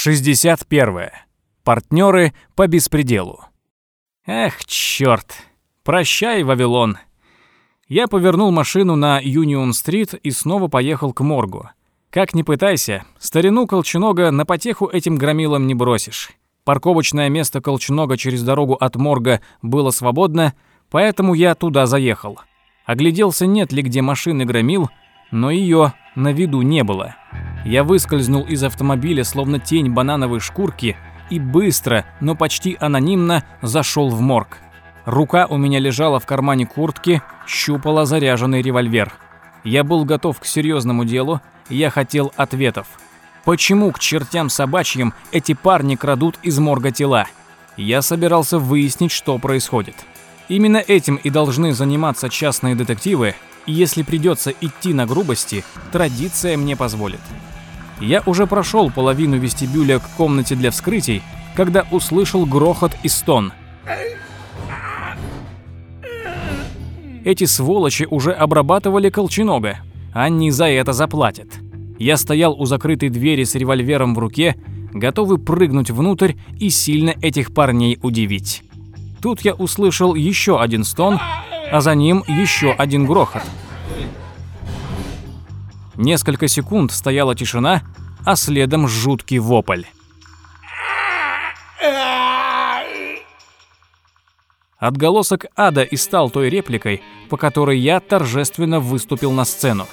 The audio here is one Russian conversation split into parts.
61. Партнеры по беспределу. Эх, черт. Прощай, Вавилон. Я повернул машину на Юнион-стрит и снова поехал к моргу. Как ни пытайся, старину Колченога на потеху этим громилам не бросишь. Парковочное место Колченога через дорогу от морга было свободно, поэтому я туда заехал. Огляделся, нет ли где машины громил, но ее на виду не было. Я выскользнул из автомобиля, словно тень банановой шкурки, и быстро, но почти анонимно зашел в морг. Рука у меня лежала в кармане куртки, щупала заряженный револьвер. Я был готов к серьезному делу, я хотел ответов. Почему к чертям собачьим эти парни крадут из морга тела? Я собирался выяснить, что происходит. Именно этим и должны заниматься частные детективы, если придется идти на грубости, традиция мне позволит. Я уже прошел половину вестибюля к комнате для вскрытий, когда услышал грохот и стон. Эти сволочи уже обрабатывали Колченога. Они за это заплатят. Я стоял у закрытой двери с револьвером в руке, готовый прыгнуть внутрь и сильно этих парней удивить. Тут я услышал еще один стон, а за ним еще один грохот. Несколько секунд стояла тишина, а следом жуткий вопль. Отголосок ада и стал той репликой, по которой я торжественно выступил на сцену.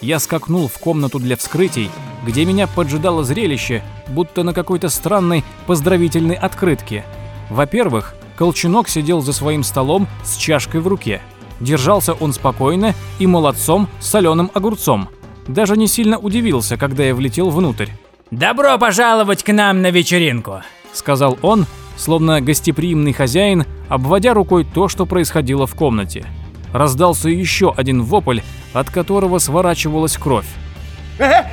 Я скакнул в комнату для вскрытий, где меня поджидало зрелище, будто на какой-то странной поздравительной открытке. Во-первых, Колченок сидел за своим столом с чашкой в руке. Держался он спокойно и молодцом с соленым огурцом. Даже не сильно удивился, когда я влетел внутрь. «Добро пожаловать к нам на вечеринку», — сказал он, словно гостеприимный хозяин, обводя рукой то, что происходило в комнате. Раздался еще один вопль, от которого сворачивалась кровь. Э, э,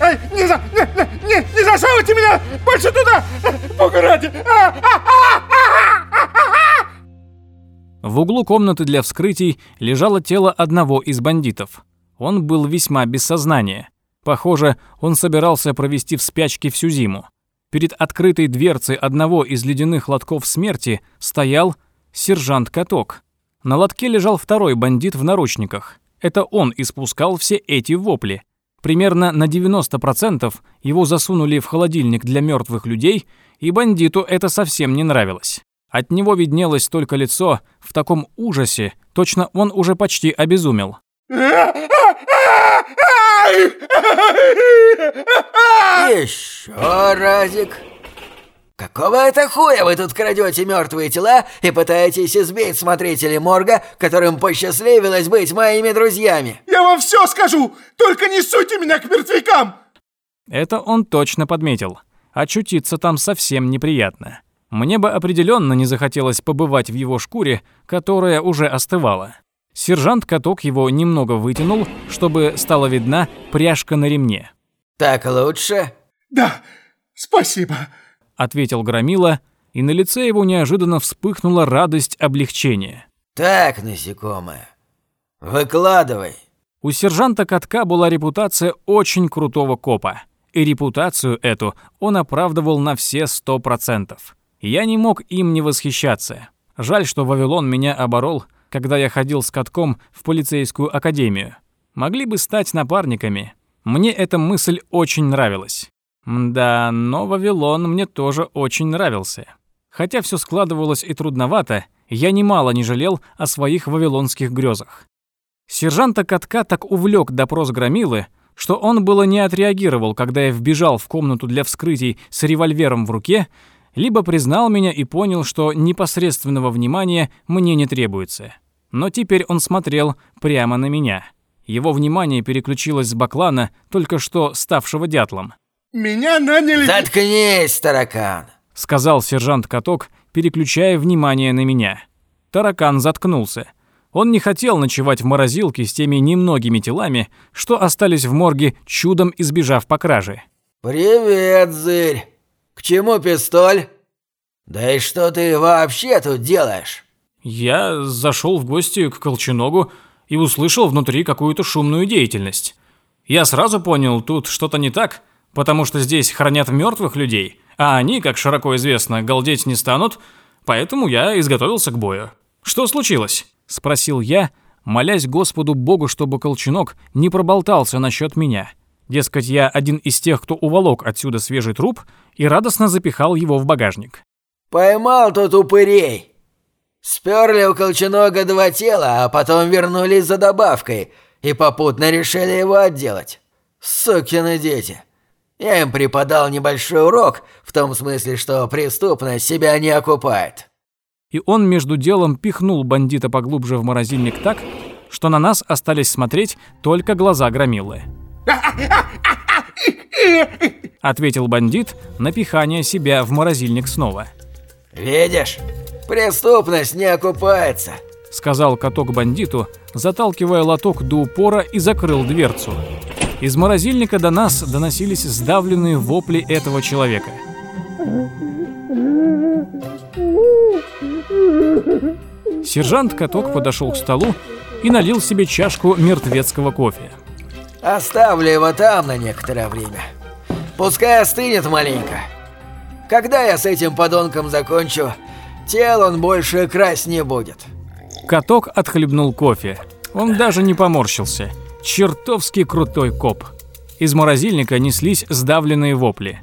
э, не, за, не, не, не засовывайте меня больше туда! Бога ради! А, а, а, в углу комнаты для вскрытий лежало тело одного из бандитов. Он был весьма без сознания. Похоже, он собирался провести в спячке всю зиму. Перед открытой дверцей одного из ледяных лотков смерти стоял сержант Каток. На лотке лежал второй бандит в наручниках. Это он испускал все эти вопли. Примерно на 90% его засунули в холодильник для мертвых людей, и бандиту это совсем не нравилось. От него виднелось только лицо в таком ужасе, точно он уже почти обезумел. Еще разик. Какого это хуя вы тут крадете мертвые тела и пытаетесь избить смотрителей морга, которым посчастливилось быть моими друзьями? Я вам все скажу, только не суйте меня к мертвякам! Это он точно подметил. Очутиться там совсем неприятно. Мне бы определенно не захотелось побывать в его шкуре, которая уже остывала. Сержант-каток его немного вытянул, чтобы стала видна пряжка на ремне. «Так лучше?» «Да, спасибо», — ответил Громила, и на лице его неожиданно вспыхнула радость облегчения. «Так, насекомое, выкладывай». У сержанта-катка была репутация очень крутого копа, и репутацию эту он оправдывал на все сто процентов. Я не мог им не восхищаться. Жаль, что Вавилон меня оборол, когда я ходил с катком в полицейскую академию. Могли бы стать напарниками. Мне эта мысль очень нравилась. Да, но Вавилон мне тоже очень нравился. Хотя все складывалось и трудновато, я немало не жалел о своих вавилонских грезах. Сержанта Катка так увлек допрос Громилы, что он было не отреагировал, когда я вбежал в комнату для вскрытий с револьвером в руке, либо признал меня и понял, что непосредственного внимания мне не требуется. Но теперь он смотрел прямо на меня. Его внимание переключилось с Баклана, только что ставшего дятлом. «Меня наняли...» «Заткнись, таракан!» — сказал сержант Каток, переключая внимание на меня. Таракан заткнулся. Он не хотел ночевать в морозилке с теми немногими телами, что остались в морге, чудом избежав по краже. «Привет, зырь! К чему пистоль? Да и что ты вообще тут делаешь?» Я зашел в гости к Колченогу и услышал внутри какую-то шумную деятельность. Я сразу понял, тут что-то не так, потому что здесь хранят мертвых людей, а они, как широко известно, галдеть не станут, поэтому я изготовился к бою. Что случилось? спросил я, молясь Господу Богу, чтобы Колченок не проболтался насчет меня. Дескать, я один из тех, кто уволок отсюда свежий труп и радостно запихал его в багажник. Поймал тут упырей. Сперли у Колченога два тела, а потом вернулись за добавкой и попутно решили его отделать. Сукины дети. Я им преподал небольшой урок, в том смысле, что преступность себя не окупает. И он между делом пихнул бандита поглубже в морозильник так, что на нас остались смотреть только глаза громилы. Ответил бандит на пихание себя в морозильник снова. «Видишь, преступность не окупается», — сказал каток бандиту, заталкивая лоток до упора и закрыл дверцу. Из морозильника до нас доносились сдавленные вопли этого человека. Сержант Каток подошел к столу и налил себе чашку мертвецкого кофе. «Оставлю его там на некоторое время. Пускай остынет маленько. Когда я с этим подонком закончу, тел он больше красть не будет». Каток отхлебнул кофе. Он даже не поморщился чертовски крутой коп. Из морозильника неслись сдавленные вопли.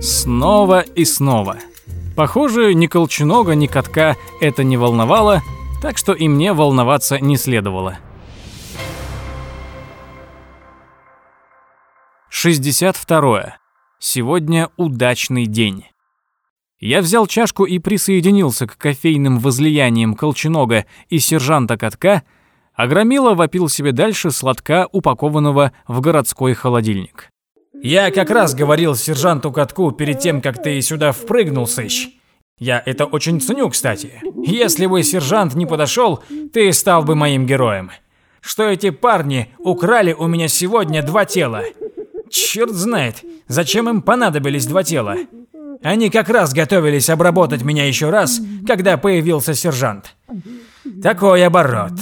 Снова и снова. Похоже, ни Колченога, ни Катка это не волновало, так что и мне волноваться не следовало. 62. Сегодня удачный день. Я взял чашку и присоединился к кофейным возлияниям Колченога и сержанта Катка, а Громила вопил себе дальше сладка, упакованного в городской холодильник. «Я как раз говорил сержанту Катку перед тем, как ты сюда впрыгнул, сыщ. Я это очень ценю, кстати. Если бы сержант не подошел, ты стал бы моим героем. Что эти парни украли у меня сегодня два тела. Черт знает, зачем им понадобились два тела. Они как раз готовились обработать меня еще раз, когда появился сержант. Такой оборот.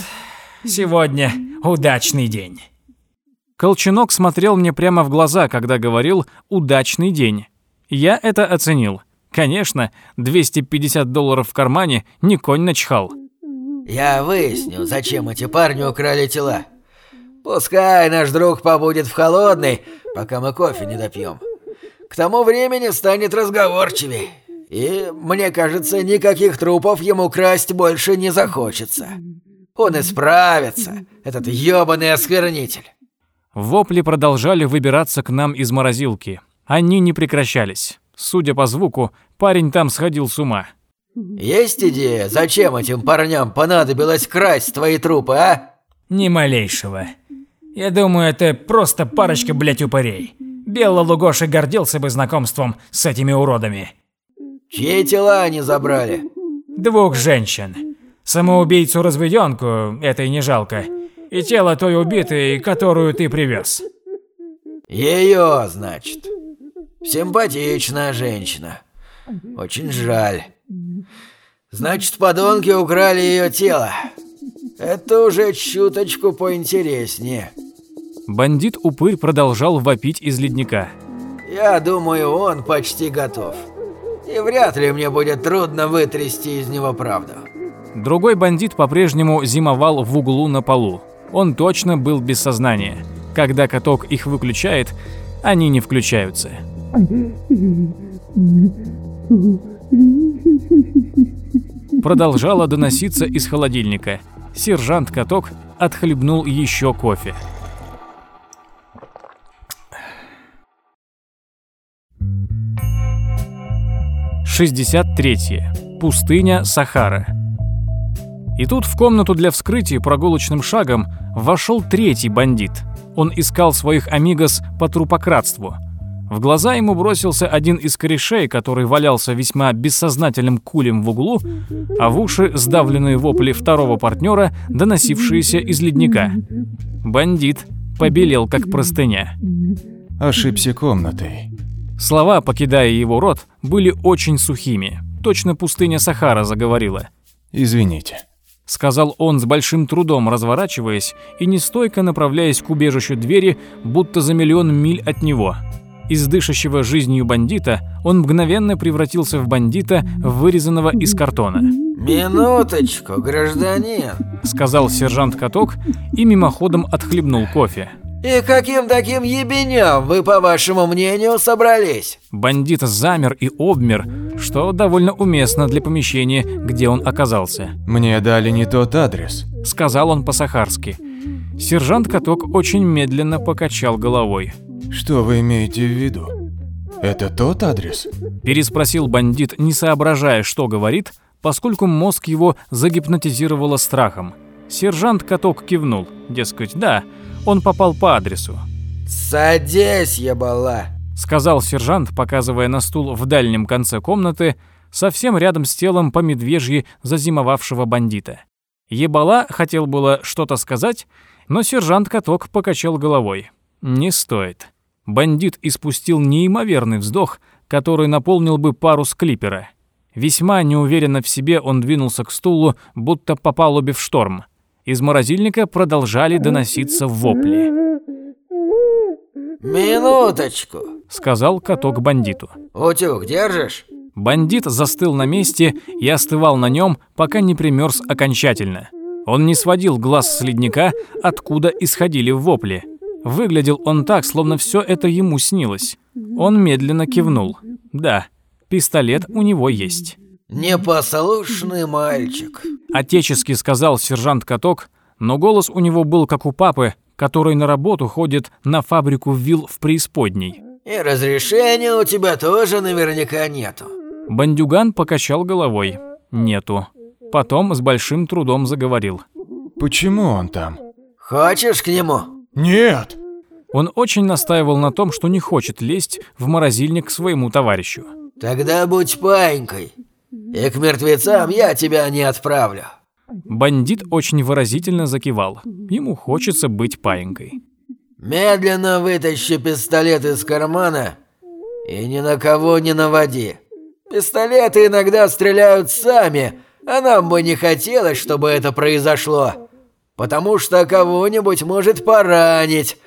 Сегодня удачный день. Колченок смотрел мне прямо в глаза, когда говорил «удачный день». Я это оценил. Конечно, 250 долларов в кармане не конь начхал. Я выясню, зачем эти парни украли тела. Пускай наш друг побудет в холодной, пока мы кофе не допьем. К тому времени станет разговорчивей. И, мне кажется, никаких трупов ему красть больше не захочется. Он исправится, этот ёбаный осквернитель. Вопли продолжали выбираться к нам из морозилки. Они не прекращались. Судя по звуку, парень там сходил с ума. Есть идея, зачем этим парням понадобилось красть твои трупы, а? Ни малейшего. Я думаю, это просто парочка, блядь, упырей. Белла Лугоши гордился бы знакомством с этими уродами. Чьи тела они забрали? Двух женщин. Самоубийцу-разведенку, это и не жалко. И тело той убитой, которую ты привез. Ее, значит. Симпатичная женщина. Очень жаль. Значит, подонки украли ее тело. Это уже чуточку поинтереснее. Бандит-упырь продолжал вопить из ледника. «Я думаю, он почти готов. И вряд ли мне будет трудно вытрясти из него правду». Другой бандит по-прежнему зимовал в углу на полу. Он точно был без сознания. Когда каток их выключает, они не включаются. Продолжало доноситься из холодильника. Сержант Каток отхлебнул еще кофе. 63. Пустыня Сахара. И тут в комнату для вскрытия прогулочным шагом вошел третий бандит. Он искал своих амигос по трупократству. В глаза ему бросился один из корешей, который валялся весьма бессознательным кулем в углу, а в уши сдавленные вопли второго партнера, доносившиеся из ледника. Бандит побелел, как простыня. Ошибся комнатой. Слова, покидая его рот, были очень сухими. Точно пустыня Сахара заговорила. Извините. сказал он с большим трудом, разворачиваясь и нестойко направляясь к убежищу двери, будто за миллион миль от него. Из дышащего жизнью бандита он мгновенно превратился в бандита, вырезанного из картона. «Минуточку, гражданин!» — сказал сержант Каток и мимоходом отхлебнул кофе. «И каким таким ебеням вы, по вашему мнению, собрались?» Бандит замер и обмер, что довольно уместно для помещения, где он оказался. Мне дали не тот адрес. Сказал он по-сахарски. Сержант Каток очень медленно покачал головой. Что вы имеете в виду? Это тот адрес? Переспросил бандит, не соображая, что говорит, поскольку мозг его загипнотизировало страхом. Сержант Каток кивнул, дескать, да, он попал по адресу. «Садись, ебала!» Сказал сержант, показывая на стул в дальнем конце комнаты, совсем рядом с телом по медвежьи зазимовавшего бандита. Ебала хотел было что-то сказать, но сержант Каток покачал головой. Не стоит. Бандит испустил неимоверный вздох, который наполнил бы парус клипера. Весьма неуверенно в себе он двинулся к стулу, будто по палубе в шторм. Из морозильника продолжали доноситься вопли. «Минуточку!» — сказал каток бандиту. «Утюг держишь?» Бандит застыл на месте и остывал на нем, пока не примерз окончательно. Он не сводил глаз с ледника, откуда исходили вопли. Выглядел он так, словно все это ему снилось. Он медленно кивнул. Да, пистолет у него есть. «Непослушный мальчик», — отечески сказал сержант Каток, но голос у него был как у папы, который на работу ходит на фабрику вил в преисподней. «И разрешения у тебя тоже наверняка нету». Бандюган покачал головой. Нету. Потом с большим трудом заговорил. Почему он там? «Хочешь к нему?» Нет. Он очень настаивал на том, что не хочет лезть в морозильник к своему товарищу. «Тогда будь паинькой, и к мертвецам я тебя не отправлю». Бандит очень выразительно закивал. Ему хочется быть паинькой. «Медленно вытащи пистолет из кармана и ни на кого не наводи. Пистолеты иногда стреляют сами, а нам бы не хотелось, чтобы это произошло, потому что кого-нибудь может поранить,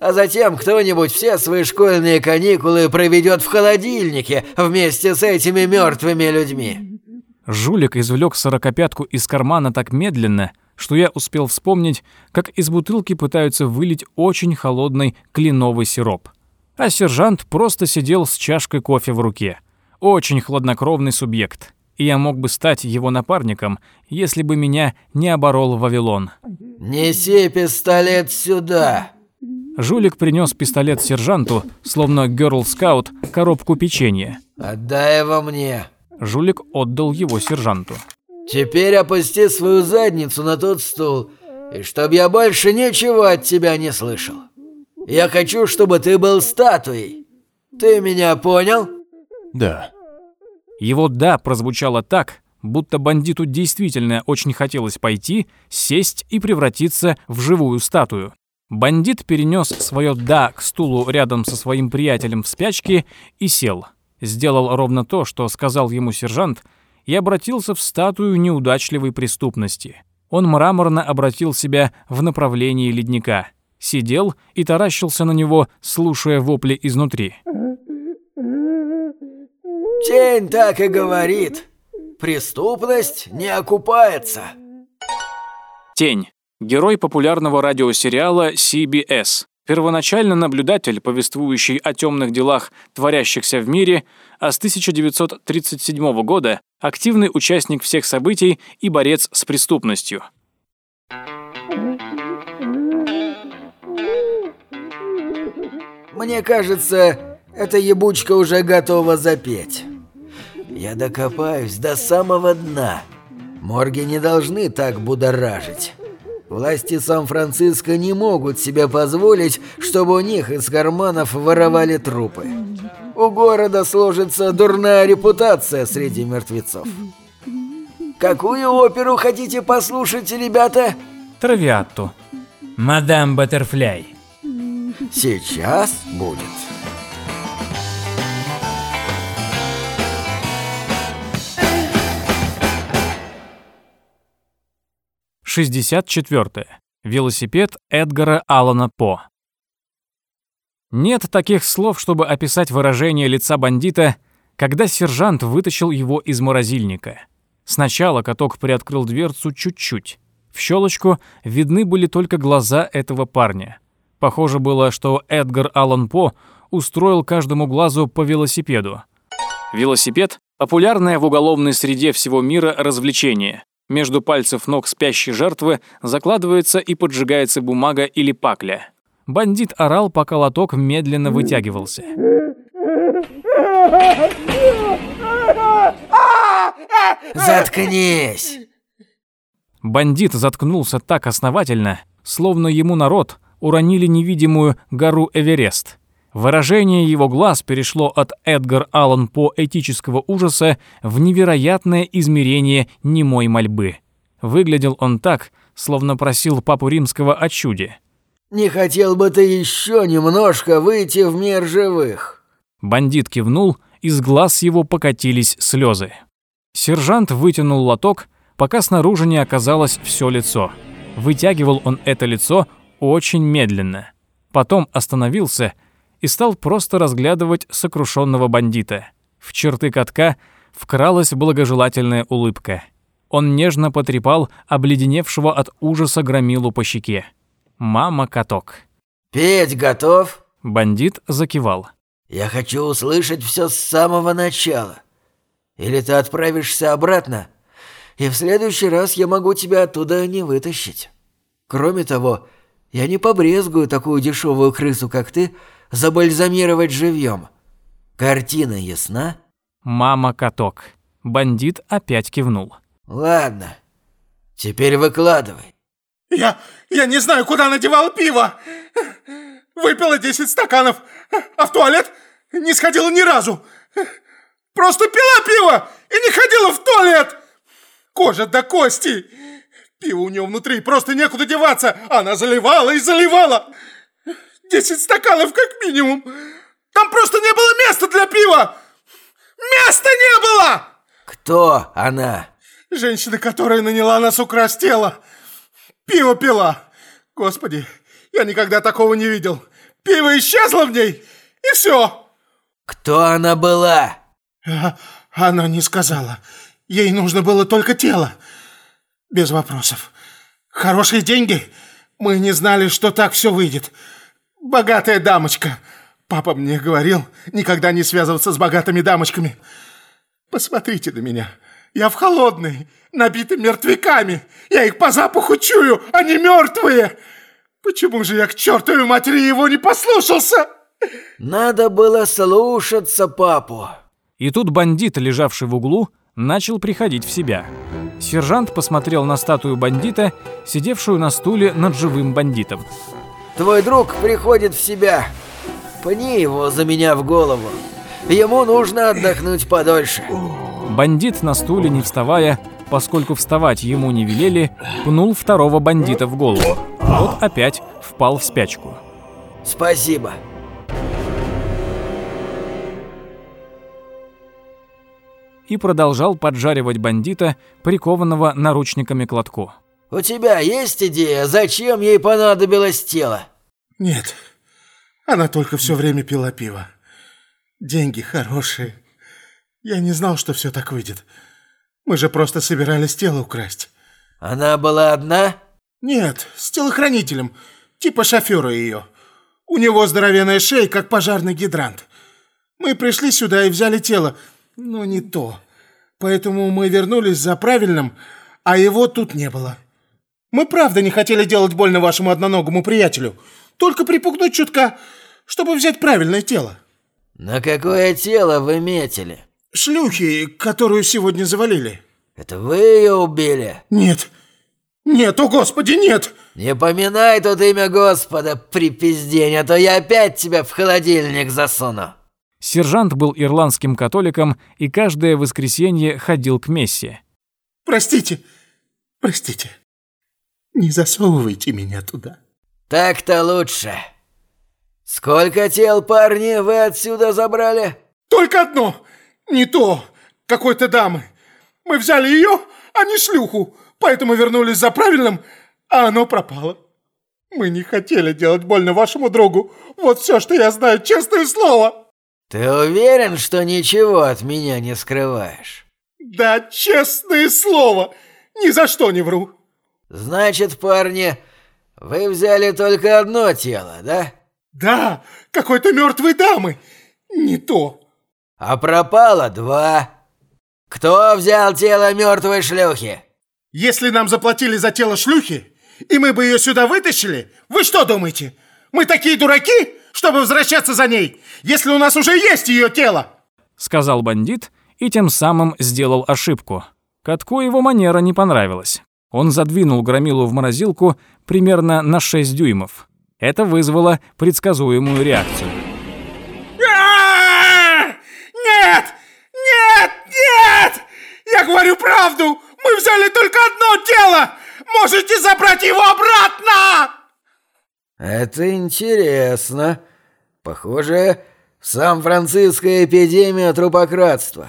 а затем кто-нибудь все свои школьные каникулы проведет в холодильнике вместе с этими мертвыми людьми». Жулик извлек сорокопятку из кармана так медленно, что я успел вспомнить, как из бутылки пытаются вылить очень холодный кленовый сироп. А сержант просто сидел с чашкой кофе в руке. Очень хладнокровный субъект. И я мог бы стать его напарником, если бы меня не оборол Вавилон. «Неси пистолет сюда!» Жулик принес пистолет сержанту, словно герл-скаут, коробку печенья. «Отдай его мне!» Жулик отдал его сержанту. «Теперь опусти свою задницу на тот стул, и чтоб я больше ничего от тебя не слышал. Я хочу, чтобы ты был статуей. Ты меня понял?» Да. Его «да» прозвучало так, будто бандиту действительно очень хотелось пойти, сесть и превратиться в живую статую. Бандит перенес свое «да» к стулу рядом со своим приятелем в спячке и сел. Сделал ровно то, что сказал ему сержант, и обратился в статую неудачливой преступности. Он мраморно обратил себя в направлении ледника. Сидел и таращился на него, слушая вопли изнутри. «Тень так и говорит. Преступность не окупается». Тень. Герой популярного радиосериала CBS. Первоначально наблюдатель, повествующий о темных делах, творящихся в мире, а с 1937 года активный участник всех событий и борец с преступностью. Мне кажется, эта ебучка уже готова запеть. Я докопаюсь до самого дна. Морги не должны так будоражить. Власти Сан-Франциско не могут себе позволить, чтобы у них из карманов воровали трупы. У города сложится дурная репутация среди мертвецов. Какую оперу хотите послушать, ребята? Травиатто. Мадам Баттерфляй. Сейчас будет. 64. Велосипед Эдгара Аллана По. Нет таких слов, чтобы описать выражение лица бандита, когда сержант вытащил его из морозильника. Сначала каток приоткрыл дверцу чуть-чуть. В щелочку видны были только глаза этого парня. Похоже было, что Эдгар Аллан По устроил каждому глазу по велосипеду. Велосипед – популярное в уголовной среде всего мира развлечение. Между пальцев ног спящей жертвы закладывается и поджигается бумага или пакля. Бандит орал, пока лоток медленно вытягивался. Заткнись! Бандит заткнулся так основательно, словно ему народ уронили невидимую гору Эверест. Выражение его глаз перешло от Эдгар Аллан по этического ужаса в невероятное измерение немой мольбы. Выглядел он так, словно просил папу римского о чуде. «Не хотел бы ты еще немножко выйти в мир живых?» Бандит кивнул, из глаз его покатились слезы. Сержант вытянул лоток, пока снаружи не оказалось все лицо. Вытягивал он это лицо очень медленно. Потом остановился и стал просто разглядывать сокрушенного бандита. В черты катка вкралась благожелательная улыбка. Он нежно потрепал обледеневшего от ужаса громилу по щеке. «Мама-каток». «Петь готов?» Бандит закивал. «Я хочу услышать все с самого начала. Или ты отправишься обратно, и в следующий раз я могу тебя оттуда не вытащить. Кроме того, я не побрезгую такую дешевую крысу, как ты, забальзамировать живьем. Картина ясна?» «Мама-каток». Бандит опять кивнул. «Ладно, теперь выкладывай». Я... я не знаю, куда надевал пиво. Выпила 10 стаканов, а в туалет не сходила ни разу. Просто пила пиво и не ходила в туалет. Кожа до кости. Пиво у нее внутри, просто некуда деваться. Она заливала и заливала. 10 стаканов как минимум. Там просто не было места для пива. Места не было! Кто она? Женщина, которая наняла нас украсть тело. Пиво пила. Господи, я никогда такого не видел. Пиво исчезло в ней, и все. Кто она была? А, она не сказала. Ей нужно было только тело. Без вопросов. Хорошие деньги? Мы не знали, что так все выйдет. Богатая дамочка. Папа мне говорил, никогда не связываться с богатыми дамочками. Посмотрите на меня. Я в холодной, набитый мертвяками. Я их по запаху чую, они мертвые. Почему же я к чертовой матери его не послушался? Надо было слушаться папу. И тут бандит, лежавший в углу, начал приходить в себя. Сержант посмотрел на статую бандита, сидевшую на стуле над живым бандитом. Твой друг приходит в себя. Пни его за меня в голову. Ему нужно отдохнуть подольше. Бандит на стуле, не вставая, поскольку вставать ему не велели, пнул второго бандита в голову. Тот опять впал в спячку. Спасибо. И продолжал поджаривать бандита, прикованного наручниками к лотку. У тебя есть идея, зачем ей понадобилось тело? Нет, она только все время пила пиво. Деньги хорошие. Я не знал, что все так выйдет. Мы же просто собирались тело украсть. Она была одна? Нет, с телохранителем. Типа шофера ее. У него здоровенная шея, как пожарный гидрант. Мы пришли сюда и взяли тело, но не то. Поэтому мы вернулись за правильным, а его тут не было. Мы правда не хотели делать больно вашему одноногому приятелю. Только припугнуть чутка, чтобы взять правильное тело. На какое тело вы метили? Шлюхи, которую сегодня завалили. Это вы ее убили? Нет. Нет, о господи, нет! Не поминай тут имя Господа, припиздень, а то я опять тебя в холодильник засуну. Сержант был ирландским католиком и каждое воскресенье ходил к мессе. Простите, простите. Не засовывайте меня туда. Так-то лучше. Сколько тел, парни, вы отсюда забрали? Только одно. Не то. Какой-то дамы. Мы взяли ее, а не шлюху. поэтому вернулись за правильным, а оно пропало. Мы не хотели делать больно вашему другу. Вот все, что я знаю, честное слово. Ты уверен, что ничего от меня не скрываешь? Да, честное слово. Ни за что не вру. Значит, парни, вы взяли только одно тело, да? Да, какой-то мертвой дамы. Не то. А пропало два. Кто взял тело мертвой шлюхи? Если нам заплатили за тело шлюхи, и мы бы ее сюда вытащили, вы что думаете? Мы такие дураки, чтобы возвращаться за ней, если у нас уже есть ее тело? Сказал бандит и тем самым сделал ошибку. Катку его манера не понравилась. Он задвинул громилу в морозилку примерно на 6 дюймов. Это вызвало предсказуемую реакцию. Нет! Нет! Нет! Я говорю правду! Мы взяли только одно тело! Можете забрать его обратно! Это интересно. Похоже, Сан-Франциская эпидемия трупократства.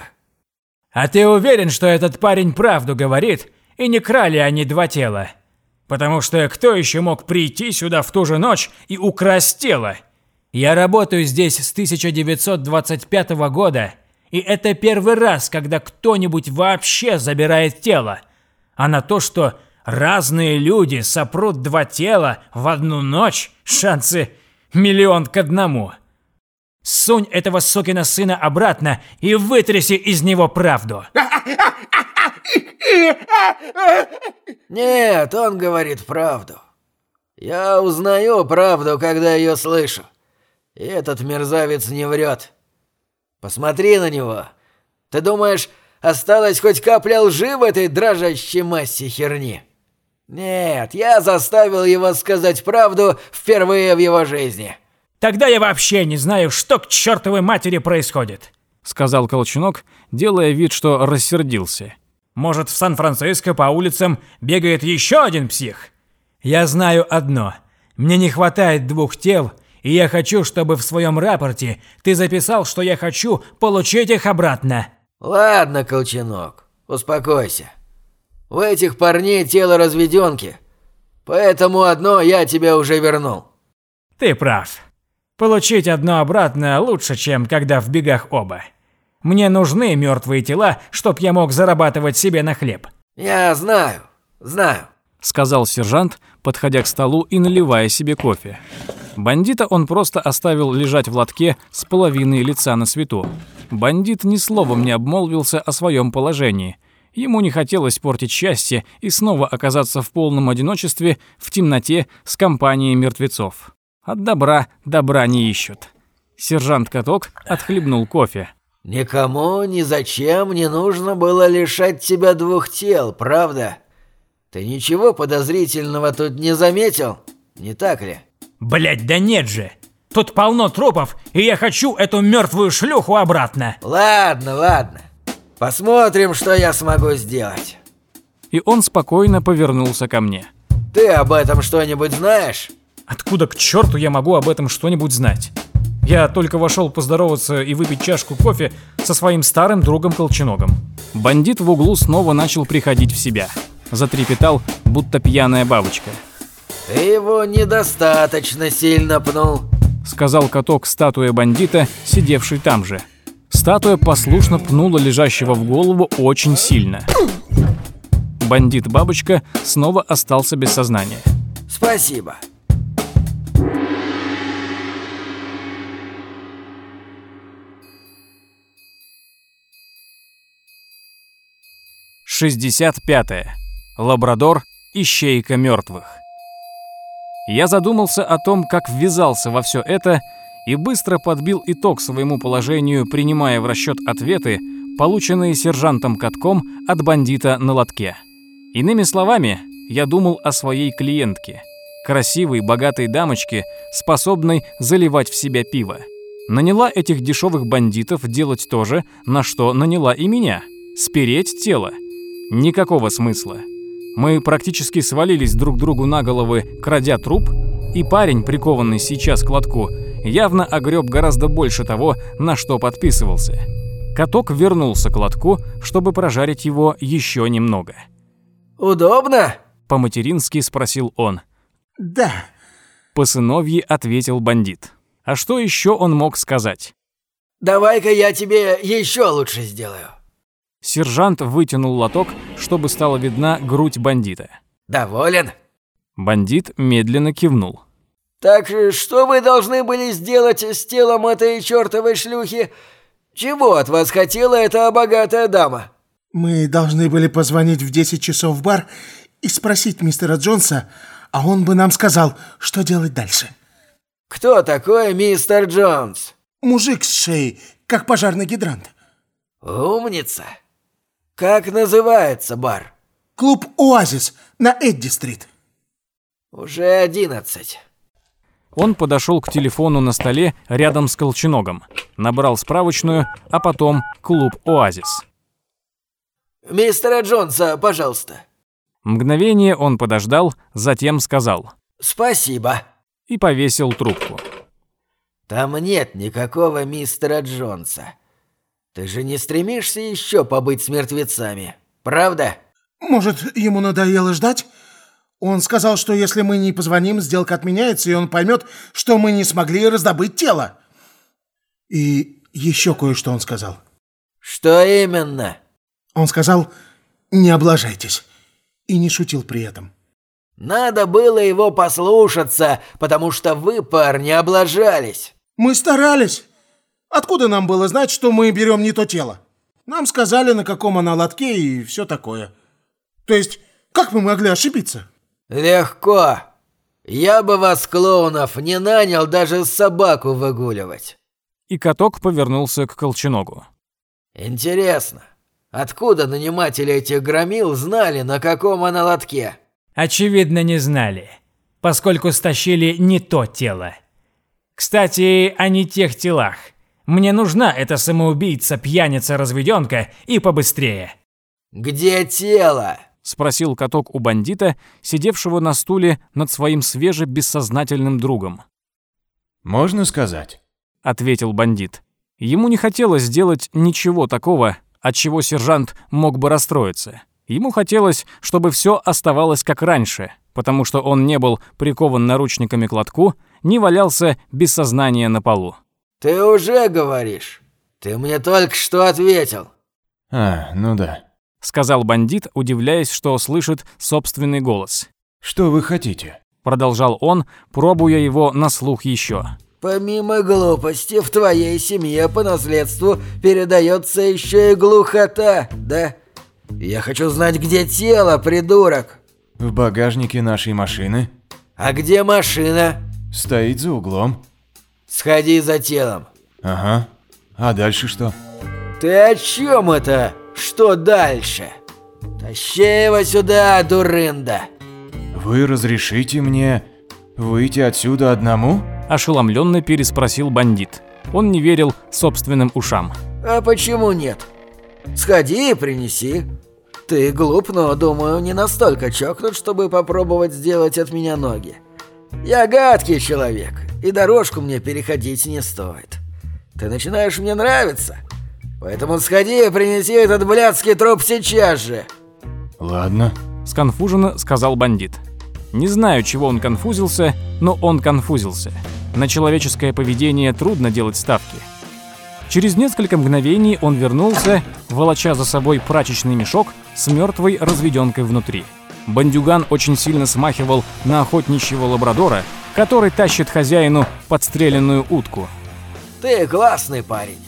А ты уверен, что этот парень правду говорит, и не крали они два тела? Потому что кто еще мог прийти сюда в ту же ночь и украсть тело? Я работаю здесь с 1925 года, и это первый раз, когда кто-нибудь вообще забирает тело. А на то, что разные люди сопрут два тела в одну ночь, шансы миллион к одному. Сунь этого сукина сына обратно и вытряси из него правду. Нет, он говорит правду. Я узнаю правду, когда ее слышу. И этот мерзавец не врет. Посмотри на него. Ты думаешь, осталась хоть капля лжи в этой дрожащей массе херни? Нет, я заставил его сказать правду впервые в его жизни. Тогда я вообще не знаю, что к чертовой матери происходит. Сказал Колченок, делая вид, что рассердился. Может, в Сан-Франциско по улицам бегает еще один псих? Я знаю одно. Мне не хватает двух тел, и я хочу, чтобы в своем рапорте ты записал, что я хочу получить их обратно. Ладно, Колченок, успокойся. У этих парней тело разведенки, поэтому одно я тебе уже вернул. Ты прав. Получить одно обратно лучше, чем когда в бегах оба. Мне нужны мертвые тела, чтоб я мог зарабатывать себе на хлеб. Я знаю, знаю, сказал сержант, подходя к столу и наливая себе кофе. Бандита он просто оставил лежать в лотке с половиной лица на свету. Бандит ни словом не обмолвился о своем положении – Ему не хотелось портить счастье и снова оказаться в полном одиночестве, в темноте, с компанией мертвецов. От добра добра не ищут. Сержант Каток отхлебнул кофе. «Никому ни зачем не нужно было лишать тебя двух тел, правда? Ты ничего подозрительного тут не заметил, не так ли?» Блять, да нет же! Тут полно трупов, и я хочу эту мертвую шлюху обратно!» «Ладно, ладно. Посмотрим, что я смогу сделать. И он спокойно повернулся ко мне. Ты об этом что-нибудь знаешь? Откуда к черту я могу об этом что-нибудь знать? Я только вошел поздороваться и выпить чашку кофе со своим старым другом Колченогом. Бандит в углу снова начал приходить в себя. Затрепетал, будто пьяная бабочка. «Ты его недостаточно сильно пнул», — сказал каток статуя бандита, сидевший там же. Статуя послушно пнула лежащего в голову очень сильно. Бандит-бабочка снова остался без сознания. Спасибо. Шестьдесят пятое. Лабрадор. Ищейка мертвых. Я задумался о том, как ввязался во все это и быстро подбил итог своему положению, принимая в расчет ответы, полученные сержантом Катком от бандита на лотке. Иными словами, я думал о своей клиентке, красивой, богатой дамочке, способной заливать в себя пиво. Наняла этих дешевых бандитов делать то же, на что наняла и меня – спереть тело. Никакого смысла. Мы практически свалились друг другу на головы, крадя труп, и парень, прикованный сейчас к лотку, явно огреб гораздо больше того, на что подписывался. Каток вернулся к лотку, чтобы прожарить его еще немного. Удобно? По-матерински спросил он. Да. По сыновьи ответил бандит. А что еще он мог сказать? Давай-ка я тебе еще лучше сделаю. Сержант вытянул лоток, чтобы стала видна грудь бандита. Доволен? Бандит медленно кивнул. Так что вы должны были сделать с телом этой чертовой шлюхи? Чего от вас хотела эта богатая дама? Мы должны были позвонить в 10 часов в бар и спросить мистера Джонса, а он бы нам сказал, что делать дальше. Кто такой мистер Джонс? Мужик с шеей, как пожарный гидрант. Умница. Как называется бар? Клуб «Оазис» на Эдди-стрит. Уже одиннадцать. Он подошел к телефону на столе рядом с колченогом, набрал справочную, а потом клуб «Оазис». Мистера Джонса, пожалуйста. Мгновение он подождал, затем сказал Спасибо. и повесил трубку. Там нет никакого мистера Джонса. Ты же не стремишься еще побыть с мертвецами, правда? Может, ему надоело ждать? Он сказал, что если мы не позвоним, сделка отменяется, и он поймет, что мы не смогли раздобыть тело. И еще кое-что он сказал. Что именно? Он сказал, не облажайтесь. И не шутил при этом. Надо было его послушаться, потому что вы, парни, облажались. Мы старались. Откуда нам было знать, что мы берем не то тело? Нам сказали, на каком она лотке и все такое. То есть, как мы могли ошибиться? Легко. Я бы вас, клоунов, не нанял даже собаку выгуливать. И каток повернулся к колченогу. Интересно, откуда наниматели этих громил знали, на каком она лотке? Очевидно, не знали, поскольку стащили не то тело. Кстати, о не тех телах. Мне нужна эта самоубийца, пьяница, разведенка и побыстрее. Где тело? Спросил каток у бандита, сидевшего на стуле над своим свеже-бессознательным другом. Можно сказать? Ответил бандит. Ему не хотелось сделать ничего такого, от чего сержант мог бы расстроиться. Ему хотелось, чтобы все оставалось как раньше, потому что он не был прикован наручниками к лотку, не валялся без сознания на полу. Ты уже говоришь. Ты мне только что ответил. А, ну да. Сказал бандит, удивляясь, что слышит собственный голос. Что вы хотите? Продолжал он, пробуя его на слух еще. Помимо глупости, в твоей семье по наследству передается еще и глухота, да? Я хочу знать, где тело, придурок. В багажнике нашей машины А где машина? стоит за углом. Сходи за телом. Ага. А дальше что? Ты о чем это? Что дальше? Тащи его сюда, дурында. Вы разрешите мне выйти отсюда одному? Ошеломленно переспросил бандит. Он не верил собственным ушам. А почему нет? Сходи и принеси. Ты глуп, но, думаю, не настолько чокнут, чтобы попробовать сделать от меня ноги. Я гадкий человек, и дорожку мне переходить не стоит. Ты начинаешь мне нравиться, поэтому сходи и принеси этот блядский труп сейчас же. Ладно. Сконфуженно сказал бандит. Не знаю, чего он конфузился, но он конфузился. На человеческое поведение трудно делать ставки. Через несколько мгновений он вернулся, волоча за собой прачечный мешок с мертвой разведенкой внутри. Бандюган очень сильно смахивал на охотничьего лабрадора, который тащит хозяину подстреленную утку. Ты классный парень.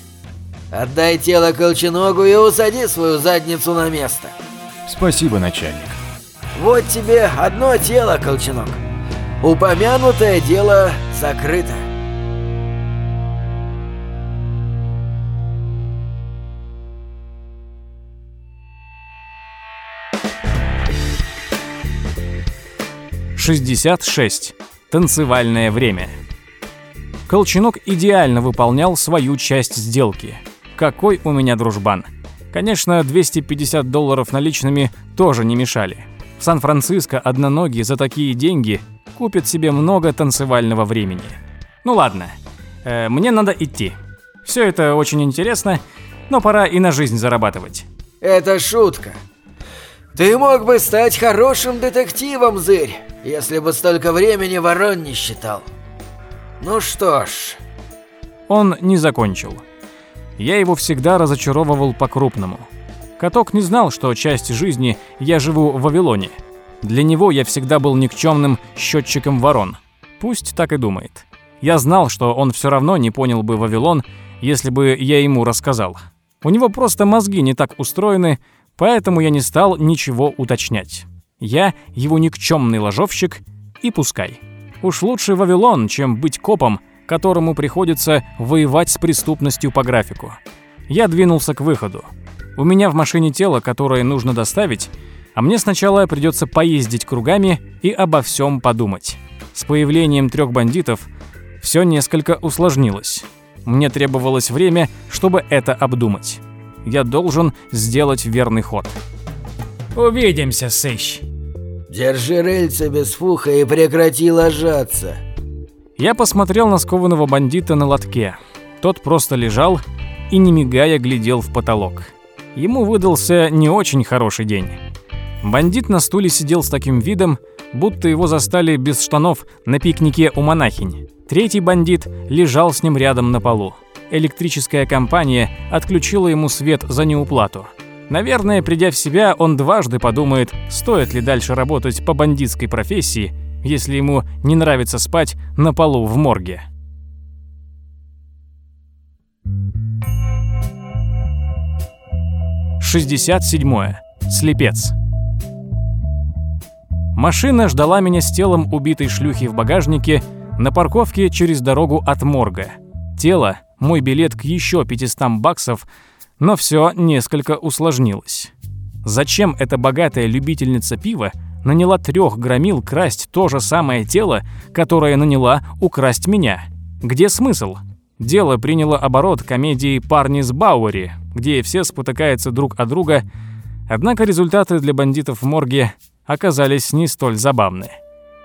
Отдай тело Колченогу и усади свою задницу на место. Спасибо, начальник. Вот тебе одно тело, Колченок. Упомянутое дело закрыто. Шестьдесят шесть. Танцевальное время. Колченок идеально выполнял свою часть сделки. Какой у меня дружбан. Конечно, 250 долларов наличными тоже не мешали. В Сан-Франциско одноногие за такие деньги купят себе много танцевального времени. Ну ладно, э, мне надо идти. Все это очень интересно, но пора и на жизнь зарабатывать. Это шутка. Ты мог бы стать хорошим детективом, Зырь, если бы столько времени ворон не считал. Ну что ж, Он не закончил. Я его всегда разочаровывал по-крупному. Каток не знал, что часть жизни я живу в Вавилоне. Для него я всегда был никчемным счетчиком ворон. Пусть так и думает. Я знал, что он все равно не понял бы Вавилон, если бы я ему рассказал. У него просто мозги не так устроены, поэтому я не стал ничего уточнять. Я его никчемный ложовщик, и пускай. Уж лучше Вавилон, чем быть копом, которому приходится воевать с преступностью по графику. Я двинулся к выходу. У меня в машине тело, которое нужно доставить, а мне сначала придется поездить кругами и обо всем подумать. С появлением трех бандитов все несколько усложнилось. Мне требовалось время, чтобы это обдумать. Я должен сделать верный ход. Увидимся, сыщ. держи рельсы без фуха и прекрати ложаться. Я посмотрел на скованного бандита на лотке. Тот просто лежал и, не мигая, глядел в потолок. Ему выдался не очень хороший день. Бандит на стуле сидел с таким видом, будто его застали без штанов на пикнике у монахинь. Третий бандит лежал с ним рядом на полу. Электрическая компания отключила ему свет за неуплату. Наверное, придя в себя, он дважды подумает, стоит ли дальше работать по бандитской профессии, если ему не нравится спать на полу в морге. Шестьдесят седьмое. Слепец. Машина ждала меня с телом убитой шлюхи в багажнике на парковке через дорогу от морга. Тело, мой билет к еще 500 баксов, но все несколько усложнилось. Зачем эта богатая любительница пива наняла трех громил красть то же самое тело, которое наняла украсть меня? Где смысл? Дело приняло оборот комедии «Парни с Бауэри», где все спотыкаются друг от друга, однако результаты для бандитов в морге оказались не столь забавны.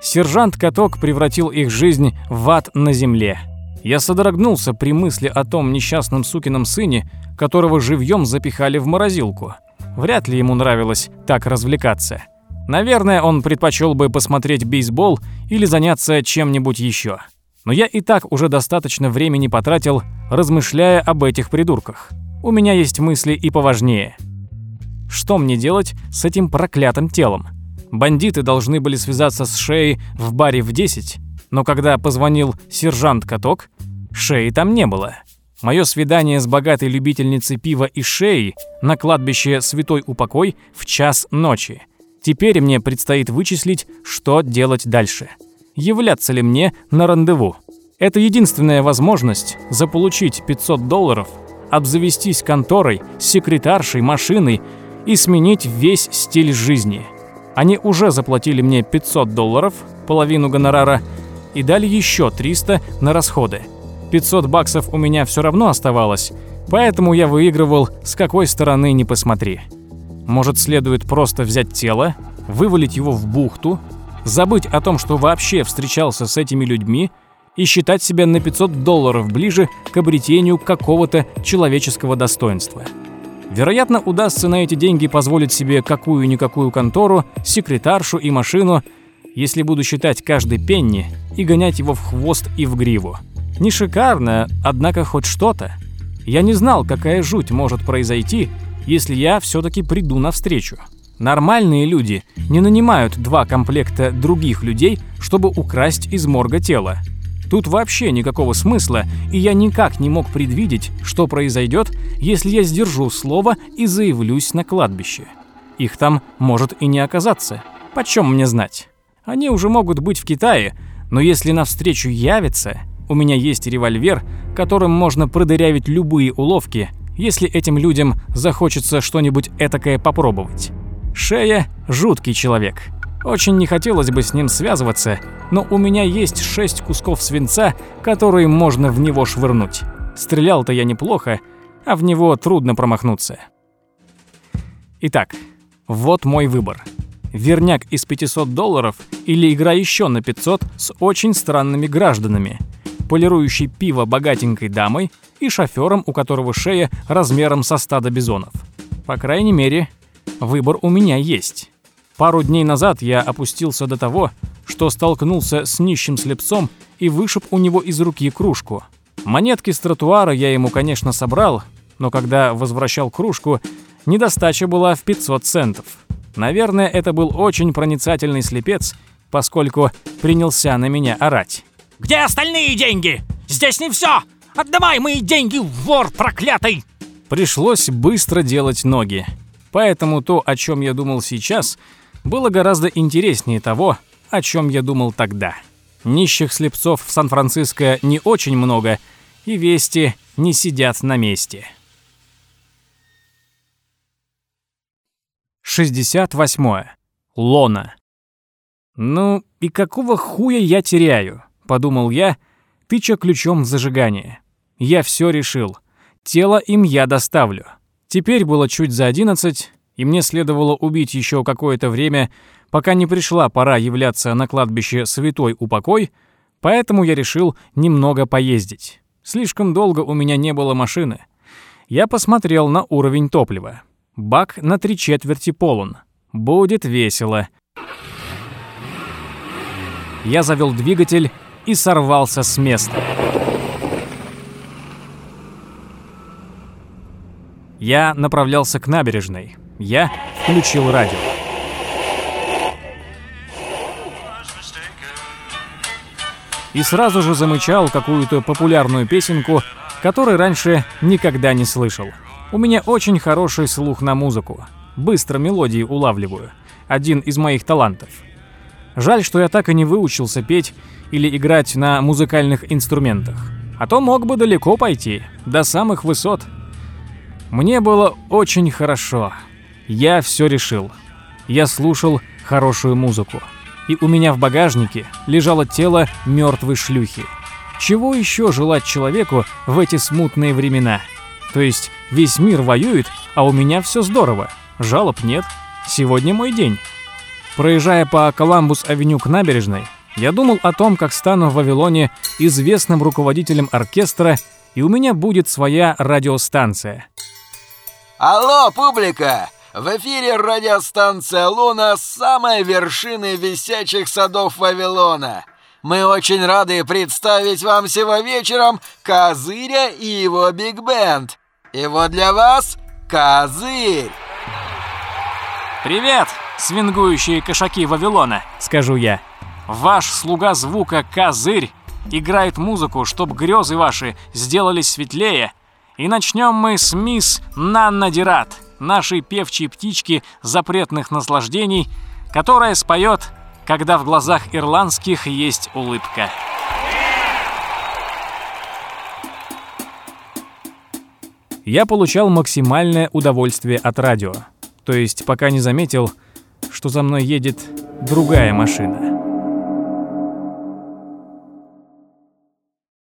Сержант Каток превратил их жизнь в ад на земле. Я содрогнулся при мысли о том несчастном сукином сыне, которого живьем запихали в морозилку. Вряд ли ему нравилось так развлекаться. Наверное, он предпочел бы посмотреть бейсбол или заняться чем-нибудь еще. Но я и так уже достаточно времени потратил, размышляя об этих придурках. У меня есть мысли и поважнее. Что мне делать с этим проклятым телом? Бандиты должны были связаться с Шеей в баре в 10, но когда позвонил сержант Каток, Шеи там не было. Мое свидание с богатой любительницей пива и Шеи на кладбище Святой Упокой в час ночи. Теперь мне предстоит вычислить, что делать дальше. Являться ли мне на рандеву? Это единственная возможность заполучить 500 долларов, обзавестись конторой, секретаршей, машиной и сменить весь стиль жизни. Они уже заплатили мне 500 долларов, половину гонорара, и дали еще 300 на расходы. 500 баксов у меня все равно оставалось, поэтому я выигрывал с какой стороны не посмотри. Может, следует просто взять тело, вывалить его в бухту, забыть о том, что вообще встречался с этими людьми и считать себя на 500 долларов ближе к обретению какого-то человеческого достоинства. Вероятно, удастся на эти деньги позволить себе какую-никакую контору, секретаршу и машину, если буду считать каждый пенни и гонять его в хвост и в гриву. Не шикарно, однако хоть что-то. Я не знал, какая жуть может произойти, если я все-таки приду навстречу. Нормальные люди не нанимают два комплекта других людей, чтобы украсть из морга тело. Тут вообще никакого смысла, и я никак не мог предвидеть, что произойдет, если я сдержу слово и заявлюсь на кладбище. Их там может и не оказаться. Почем мне знать? Они уже могут быть в Китае, но если навстречу явятся, у меня есть револьвер, которым можно продырявить любые уловки, если этим людям захочется что-нибудь этакое попробовать. Шея – жуткий человек. Очень не хотелось бы с ним связываться, но у меня есть шесть кусков свинца, которые можно в него швырнуть. Стрелял-то я неплохо, а в него трудно промахнуться. Итак, вот мой выбор. Верняк из 500 долларов или игра еще на 500 с очень странными гражданами, полирующий пиво богатенькой дамой и шофером, у которого шея размером со стада бизонов. По крайней мере, выбор у меня есть. Пару дней назад я опустился до того, что столкнулся с нищим слепцом и вышиб у него из руки кружку. Монетки с тротуара я ему, конечно, собрал, но когда возвращал кружку, недостача была в 500 центов. Наверное, это был очень проницательный слепец, поскольку принялся на меня орать. «Где остальные деньги? Здесь не все! Отдавай мои деньги, вор проклятый!» Пришлось быстро делать ноги. Поэтому то, о чем я думал сейчас, было гораздо интереснее того, о чем я думал тогда. Нищих слепцов в Сан-Франциско не очень много, и вести не сидят на месте. 68. Лона. «Ну и какого хуя я теряю?» — подумал я, тыча ключом в зажигание. «Я все решил. Тело им я доставлю. Теперь было чуть за одиннадцать, и мне следовало убить еще какое-то время, пока не пришла пора являться на кладбище Святой Упокой, поэтому я решил немного поездить. Слишком долго у меня не было машины. Я посмотрел на уровень топлива. Бак на три четверти полон. Будет весело. Я завел двигатель и сорвался с места. Я направлялся к набережной. Я включил радио. И сразу же замычал какую-то популярную песенку, которой раньше никогда не слышал. У меня очень хороший слух на музыку. Быстро мелодии улавливаю. Один из моих талантов. Жаль, что я так и не выучился петь или играть на музыкальных инструментах. А то мог бы далеко пойти, до самых высот. Мне было очень хорошо. Я все решил. Я слушал хорошую музыку. И у меня в багажнике лежало тело мертвой шлюхи. Чего еще желать человеку в эти смутные времена? То есть весь мир воюет, а у меня все здорово. Жалоб нет. Сегодня мой день. Проезжая по Коламбус-авеню к набережной, я думал о том, как стану в Вавилоне известным руководителем оркестра, и у меня будет своя радиостанция. Алло, публика! В эфире радиостанция «Луна» с самой вершины висячих садов Вавилона. Мы очень рады представить вам сегодня вечером Козыря и его биг-бенд. И вот для вас Козырь. «Привет, свингующие кошаки Вавилона», — скажу я. «Ваш слуга звука Козырь играет музыку, чтоб грезы ваши сделались светлее. И начнем мы с мисс Нанна Дират, нашей певчей птички запретных наслаждений, которая споет, когда в глазах ирландских есть улыбка». Я получал максимальное удовольствие от радио. То есть пока не заметил, что за мной едет другая машина.